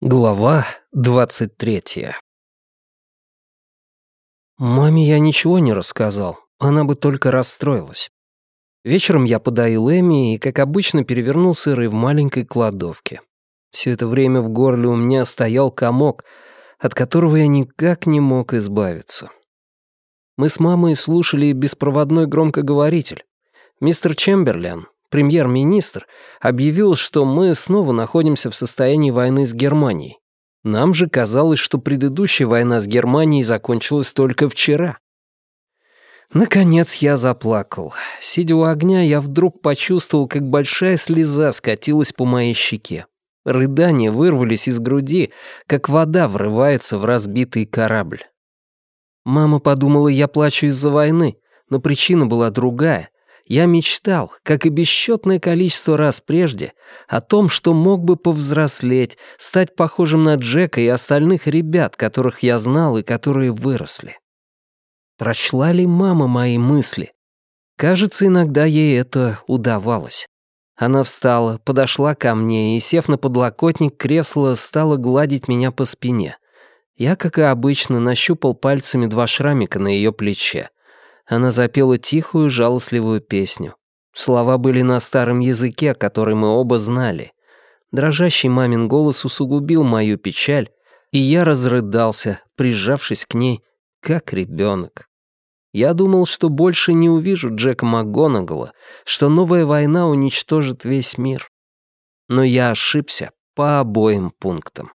Глава двадцать третья Маме я ничего не рассказал, она бы только расстроилась. Вечером я подоил Эми и, как обычно, перевернул сыры в маленькой кладовке. Все это время в горле у меня стоял комок, от которого я никак не мог избавиться. Мы с мамой слушали беспроводной громкоговоритель. Мистер Чемберлен, премьер-министр, объявил, что мы снова находимся в состоянии войны с Германией. Нам же казалось, что предыдущая война с Германией закончилась только вчера. Наконец я заплакал. Сидя у огня, я вдруг почувствовал, как большая слеза скатилась по моей щеке. Рыдания вырвались из груди, как вода врывается в разбитый корабль. Мама подумала, я плачу из-за войны, но причина была другая — я мечтал, как и бесчетное количество раз прежде, о том, что мог бы повзрослеть, стать похожим на Джека и остальных ребят, которых я знал и которые выросли. Прочла ли мама мои мысли? Кажется, иногда ей это удавалось. Она встала, подошла ко мне и, сев на подлокотник кресла, стала гладить меня по спине. Я, как и обычно, нащупал пальцами два шрамика на ее плече. Она запела тихую, жалостливую песню. Слова были на старом языке, который мы оба знали. Дрожащий мамин голос усугубил мою печаль, и я разрыдался, прижавшись к ней, как ребенок. Я думал, что больше не увижу Джека МакГонагала, что новая война уничтожит весь мир. Но я ошибся по обоим пунктам.